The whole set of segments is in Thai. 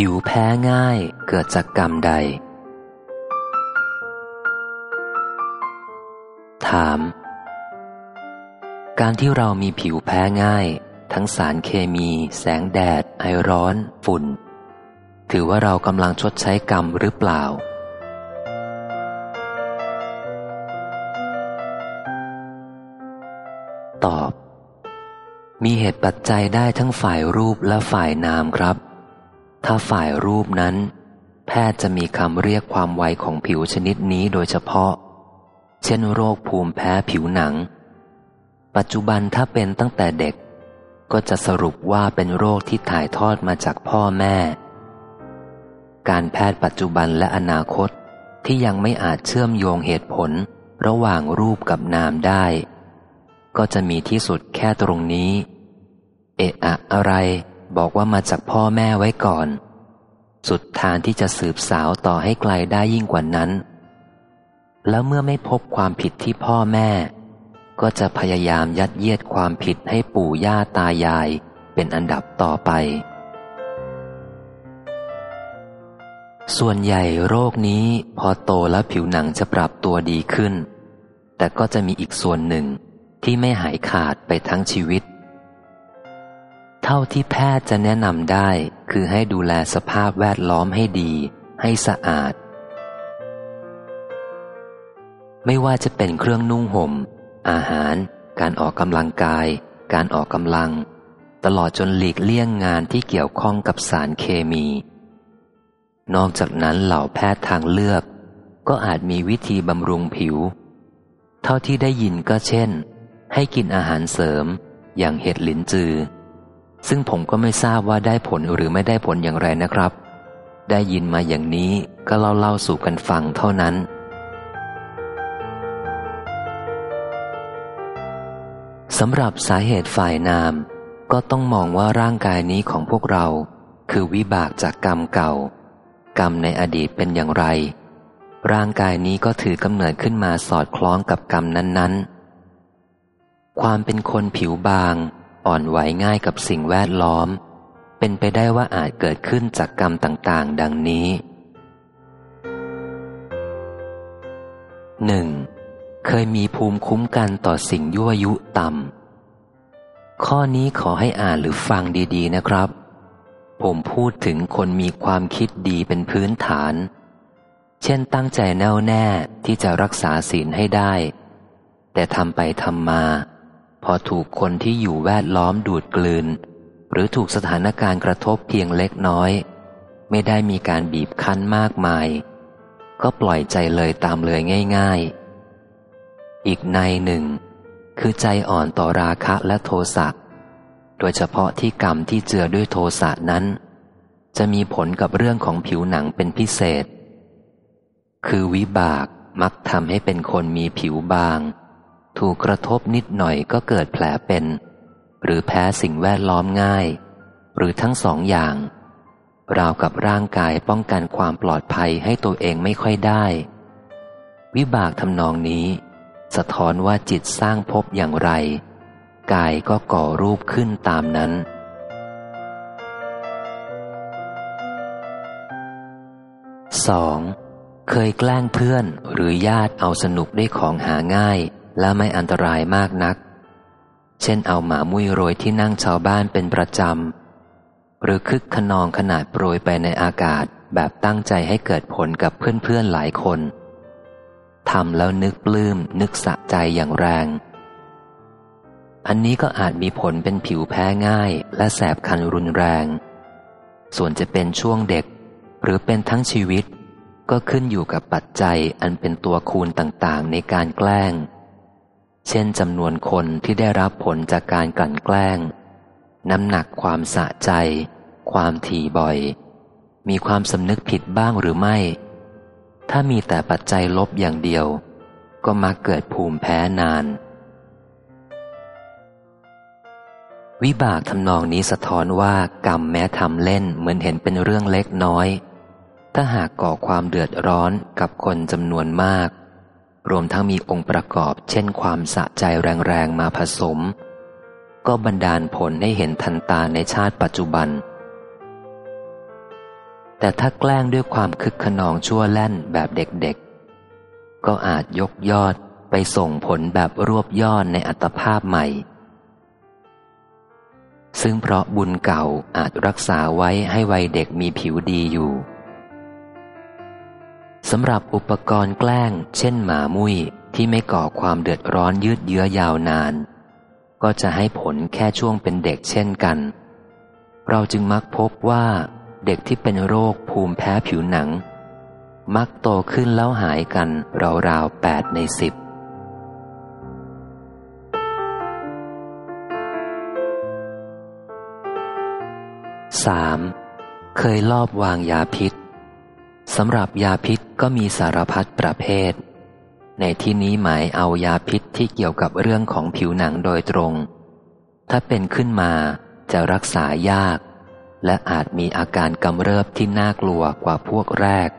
ผิวแพ้ง่ายเกิดจากกรรมใด ถาม การที่เรามีผิวแพ้ง่าย ทั้งสารเคมี แสงแดด ไอร้อน ฝุ่น ถือว่าเรากำลังชดใช้กรรมหรือเปล่า ตอบ มีเหตุปัจจัยได้ทั้งฝ่ายรูปและฝ่ายนามครับ ถ้าฝ่ายรูปนั้น แพทย์จะมีคำเรียกความไวของผิวชนิดนี้โดยเฉพาะ เช่นโรคภูมิแพ้ผิวหนัง ปัจจุบันถ้าเป็นตั้งแต่เด็ก ก็จะสรุปว่าเป็นโรคที่ถ่ายทอดมาจากพ่อแม่ การแพทย์ปัจจุบันและอนาคตที่ยังไม่อาจเชื่อมโยงเหตุผลระหว่างรูปกับนามได้ ก็จะมีที่สุดแค่ตรงนี้ เอะอะอะไร บอกว่ามาจากพ่อแม่ไว้ก่อน สุดทางที่จะสืบสาวต่อให้ไกลได้ยิ่งกว่านั้น แล้วเมื่อไม่พบความผิดที่พ่อแม่ ก็จะพยายามยัดเยียดความผิดให้ปู่ย่าตายายเป็นอันดับต่อไป ส่วนใหญ่โรคนี้พอโตแล้วผิวหนังจะปรับตัวดีขึ้น แต่ก็จะมีอีกส่วนหนึ่งที่ไม่หายขาดไปทั้งชีวิต เท่าที่แพทย์จะแนะนำได้คือให้ดูแลสภาพแวดล้อมให้ดี ให้สะอาด ไม่ว่าจะเป็นเครื่องนุ่งหม่ม อาหาร การออกกำลังกาย การออกกำลัง ตลอดจนหลีกเลี่ยงงานที่เกี่ยวข้องกับสารเคมี นอกจากนั้นเหล่าแพทย์ทางเลือก ก็อาจมีวิธีบำรุงผิว เท่าที่ได้ยินก็เช่น ให้กินอาหารเสริม อย่างเห็ดหลินจือ ซึ่งผมก็ไม่ทราบว่าได้ผลหรือไม่ได้ผลอย่างไรนะครับ ได้ยินมาอย่างนี้ก็เล่าเล่าสู่กันฟังเท่านั้น สำหรับสาเหตุฝ่ายนาม ก็ต้องมองว่าร่างกายนี้ของพวกเรา คือวิบากจากกรรมเก่า กรรมในอดีตเป็นอย่างไร ร่างกายนี้ก็ถือกำเนิดขึ้นมาสอดคล้องกับกรรมนั้น ๆ ความเป็นคนผิวบาง อ่อนไหวง่ายกับสิ่งแวดล้อม เป็นไปได้ว่าอาจเกิดขึ้นจากกรรมต่างๆ ดังนี้หนึ่งเคยมีภูมิคุ้มกันต่อสิ่งยั่วยุต่ำ ข้อนี้ขอให้อ่านหรือฟังดีๆนะครับ ผมพูดถึงคนมีความคิดดีเป็นพื้นฐาน เช่นตั้งใจแน่วแน่ที่จะรักษาศีลให้ได้ แต่ทำไปทำมา พอถูกคนที่อยู่แวดล้อมดูดกลืน หรือถูกสถานการณ์กระทบเพียงเล็กน้อย ไม่ได้มีการบีบคั้นมากมาย ก็ปล่อยใจเลยตามเลยง่าย ๆ อีกในหนึ่ง คือใจอ่อนต่อราคะและโทสะโดยเฉพาะที่กรรมที่เจือด้วยโทสะนั้น จะมีผลกับเรื่องของผิวหนังเป็นพิเศษ คือวิบากมักทำให้เป็นคนมีผิวบาง ถูกกระทบนิดหน่อยก็เกิดแผลเป็น หรือแพ้สิ่งแวดล้อมง่าย หรือทั้งสองอย่าง ราวกับร่างกายป้องกันความปลอดภัยให้ตัวเองไม่ค่อยได้ วิบากทำนองนี้ สะท้อนว่าจิตสร้างภพอย่างไร กายก็ก่อรูปขึ้นตามนั้น 2. เคยแกล้งเพื่อนหรือญาติเอาสนุกด้วยของหาง่าย และไม่อันตรายมากนัก เช่นเอาหมามุ้ยโรยที่นั่งชาวบ้านเป็นประจำ หรือคึกขนองขนาดโปรยไปในอากาศแบบตั้งใจให้เกิดผลกับเพื่อนๆหลายคนทำแล้วนึกปลื้มนึกสะใจอย่างแรง อันนี้ก็อาจมีผลเป็นผิวแพ้ง่ายและแสบคันรุนแรง ส่วนจะเป็นช่วงเด็ก หรือเป็นทั้งชีวิต ก็ขึ้นอยู่กับปัจจัยอันเป็นตัวคูณต่างๆ ในการแกล้ง เช่นจำนวนคนที่ได้รับผลจากการกลั่นแกล้ง น้ำหนักความสะใจ ความถี่บ่อย มีความสำนึกผิดบ้างหรือไม่ ถ้ามีแต่ปัจจัยลบอย่างเดียว ก็มักเกิดภูมิแพ้นาน วิบากทำนองนี้สะท้อนว่ากรรมแม้ทำเล่นเหมือนเห็นเป็นเรื่องเล็กน้อย ถ้าหากก่อความเดือดร้อนกับคนจำนวนมาก รวมทั้งมีองค์ประกอบ เช่นความสะใจแรงๆมาผสม ก็บันดาลผลให้เห็นทันตาในชาติปัจจุบัน แต่ถ้าแกล้งด้วยความคึกขนองชั่วแล่นแบบเด็กๆ ก็อาจยกยอดไปส่งผลแบบรวบยอดในอัตภาพใหม่ ซึ่งเพราะบุญเก่าอาจรักษาไว้ให้วัยเด็กมีผิวดีอยู่ สำหรับอุปกรณ์แกล้ง เช่นหมามุ้ยที่ไม่ก่อความเดือดร้อนยืดเยื้อยาวนาน ก็จะให้ผลแค่ช่วงเป็นเด็กเช่นกัน เราจึงมักพบว่าเด็กที่เป็นโรคภูมิแพ้ผิวหนัง มักโตขึ้นแล้วหายกันราวๆแปดในสิบสามเคยลอบวางยาพิษ สำหรับยาพิษก็มีสารพัดประเภท ในที่นี้หมายเอายาพิษที่เกี่ยวกับเรื่องของผิวหนังโดยตรง ถ้าเป็นขึ้นมาจะรักษายาก และอาจมีอาการกำเริบที่น่ากลัวกว่าพวกแรก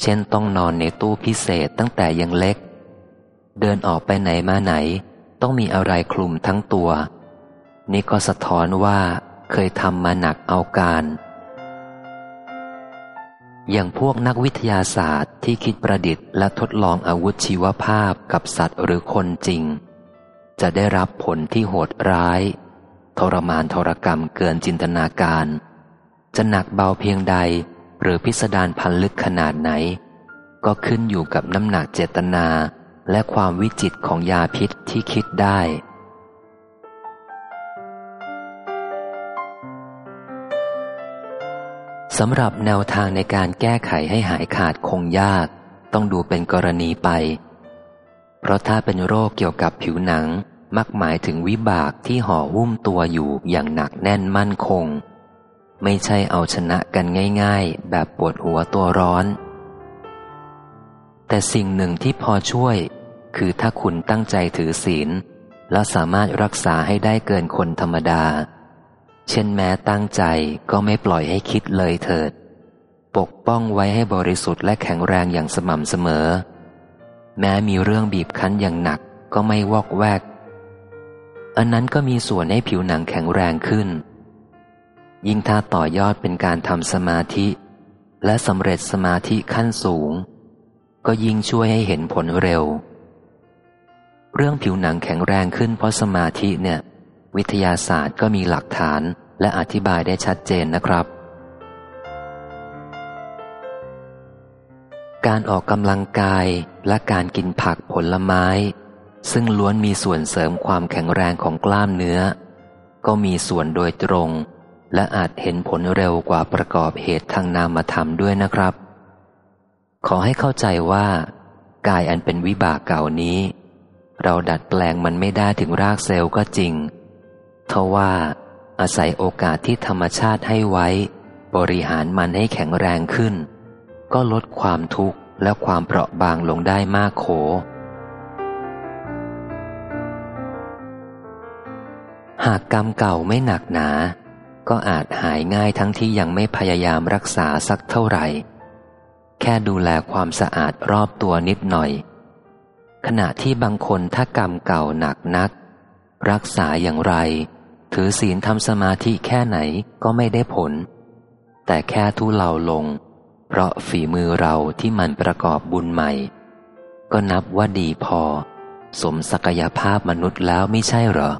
เช่นต้องนอนในตู้พิเศษตั้งแต่ยังเล็ก เดินออกไปไหนมาไหน ต้องมีอะไรคลุมทั้งตัว นี่ก็สะท้อนว่าเคยทำมาหนักเอาการ อย่างพวกนักวิทยาศาสตร์ที่คิดประดิษฐ์และทดลองอาวุธชีวภาพกับสัตว์หรือคนจริง จะได้รับผลที่โหดร้าย ทรมานทรกรรมเกินจินตนาการ จะหนักเบาเพียงใด หรือพิสดารพันลึกขนาดไหน ก็ขึ้นอยู่กับน้ำหนักเจตนาและความวิจิตของยาพิษที่คิดได้ สำหรับแนวทางในการแก้ไขให้หายขาดคงยาก ต้องดูเป็นกรณีไป เพราะถ้าเป็นโรคเกี่ยวกับผิวหนัง มักหมายถึงวิบากที่ห่อหุ้มตัวอยู่อย่างหนักแน่นมั่นคง ไม่ใช่เอาชนะกันง่ายๆ แบบปวดหัวตัวร้อน แต่สิ่งหนึ่งที่พอช่วย คือถ้าคุณตั้งใจถือศีล แล้วสามารถรักษาให้ได้เกินคนธรรมดา เช่นแม้ตั้งใจก็ไม่ปล่อยให้คิดเลยเถิด ปกป้องไว้ให้บริสุทธิ์และแข็งแรงอย่างสม่ำเสมอ แม้มีเรื่องบีบคั้นอย่างหนักก็ไม่วอกแวก อันนั้นก็มีส่วนให้ผิวหนังแข็งแรงขึ้น ยิ่งถ้าต่อยอดเป็นการทำสมาธิ และสำเร็จสมาธิขั้นสูง ก็ยิ่งช่วยให้เห็นผลเร็ว เรื่องผิวหนังแข็งแรงขึ้นเพราะสมาธิเนี่ย วิทยาศาสตร์ก็มีหลักฐานและอธิบายได้ชัดเจนนะครับ การออกกำลังกายและการกินผักผลไม้ ซึ่งล้วนมีส่วนเสริมความแข็งแรงของกล้ามเนื้อ ก็มีส่วนโดยตรง และอาจเห็นผลเร็วกว่าประกอบเหตุทางนามธรรมด้วยนะครับ ขอให้เข้าใจว่า กายอันเป็นวิบากเก่านี้ เราดัดแปลงมันไม่ได้ถึงรากเซลล์ก็จริง ทว่าอาศัยโอกาสที่ธรรมชาติให้ไว้ บริหารมันให้แข็งแรงขึ้น ก็ลดความทุกข์และความเปราะบางลงได้มากโข หากกรรมเก่าไม่หนักหนา ก็อาจหายง่ายทั้งที่ยังไม่พยายามรักษาสักเท่าไหร่ แค่ดูแลความสะอาดรอบตัวนิดหน่อย ขณะที่บางคนถ้ากรรมเก่าหนักนัก รักษาอย่างไร ถือศีลทำสมาธิแค่ไหนก็ไม่ได้ผล แต่แค่ทุเลาลง เพราะฝีมือเราที่มันประกอบบุญใหม่ ก็นับว่าดีพอ สมศักยภาพมนุษย์แล้วไม่ใช่เหรอ